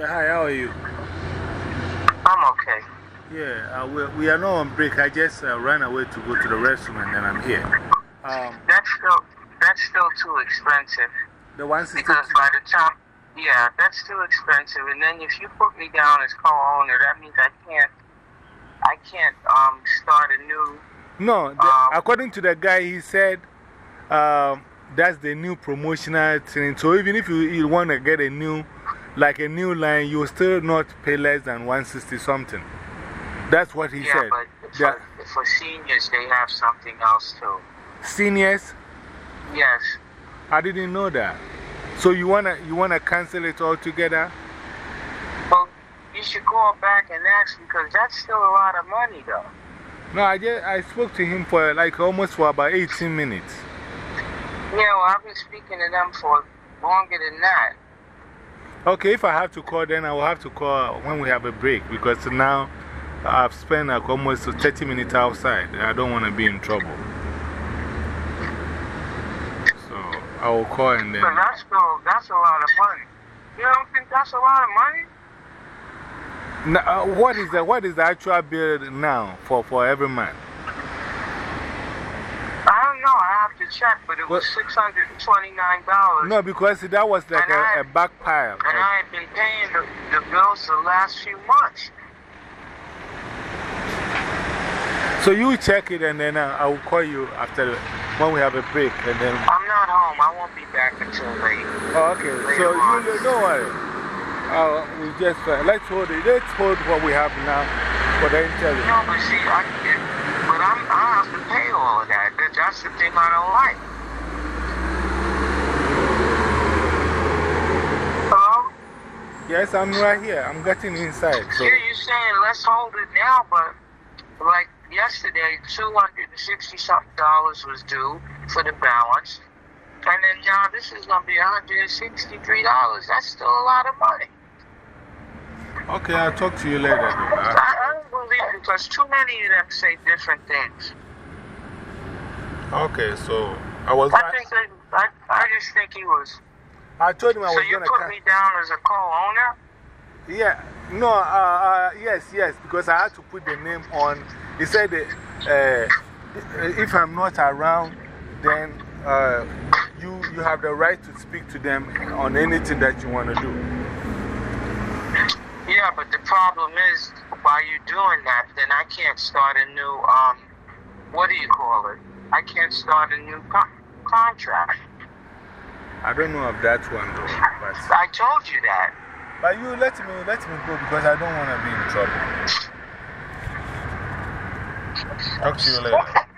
Yeah, hi, how are you? I'm okay. Yeah, uh, we, we are not on break. I just uh, ran away to go to the restroom and then I'm here. Um, That's still that's still too expensive the one sister. because by the time yeah, that's too expensive. And then if you put me down as co-owner, that means I can't I can't um start a new. No, the, Um, according to the guy, he said um, that's the new promotional thing. So even if you, you want to get a new, like a new line, you'll still not pay less than 160 something. That's what he yeah, said. but Yeah. for, for seniors they have something else too. Seniors, Yes. I didn't know that. So you want to you wanna cancel it altogether? Well, you should call back and ask because that's still a lot of money though. No, I, just, I spoke to him for like almost for about 18 minutes. Yeah, well, I've been speaking to them for longer than that. Okay, if I have to call, then I will have to call when we have a break because now I've spent like almost 30 minutes outside. I don't want to be in trouble. So I will call and then. But that's still, that's a lot of money. You don't think that's a lot of money? Now, uh, what, is the, what is the actual bill now for, for every month? I don't know. I have to check, but it was $629. No, because that was like And I- a, a back pile. And I had been paying the, the bills the last few months. So you check it and then uh, I will call you after when we have a break and then. I'm not home. I won't be back until late. Oh, okay. So on. you don't worry. Uh, we just, uh, let's hold it. Let's hold what we have now for the interview. No, but see, I, but I'm, I have to pay all of that. That- That's the thing I don't like. Hello? Yes, I'm right here. I'm getting inside. So. Here you saying let's hold it now, but like yesterday, two hundred and sixty something dollars was due for the balance, and then now this is gonna be one hundred and sixty three dollars. That's still a lot of money. Okay, I'll talk to you later. I, I don't believe it because too many of them say different things. Okay, so I was. I think that I, I just think he was. I told him I So was you going to. put me down as a co-owner? Yeah, no, uh, uh, yes, yes, because I had to put the name on. He said that uh, if I'm not around, then uh, you, you have the right to speak to them on anything that you want to do. Yeah, but the problem is, by you're doing that, then I can't start a new, um, what do you call it? I can't start a new co contract. I don't know if that one though, but, I told you that. but you let me, let me go because I don't want to be in trouble. Talk to you later.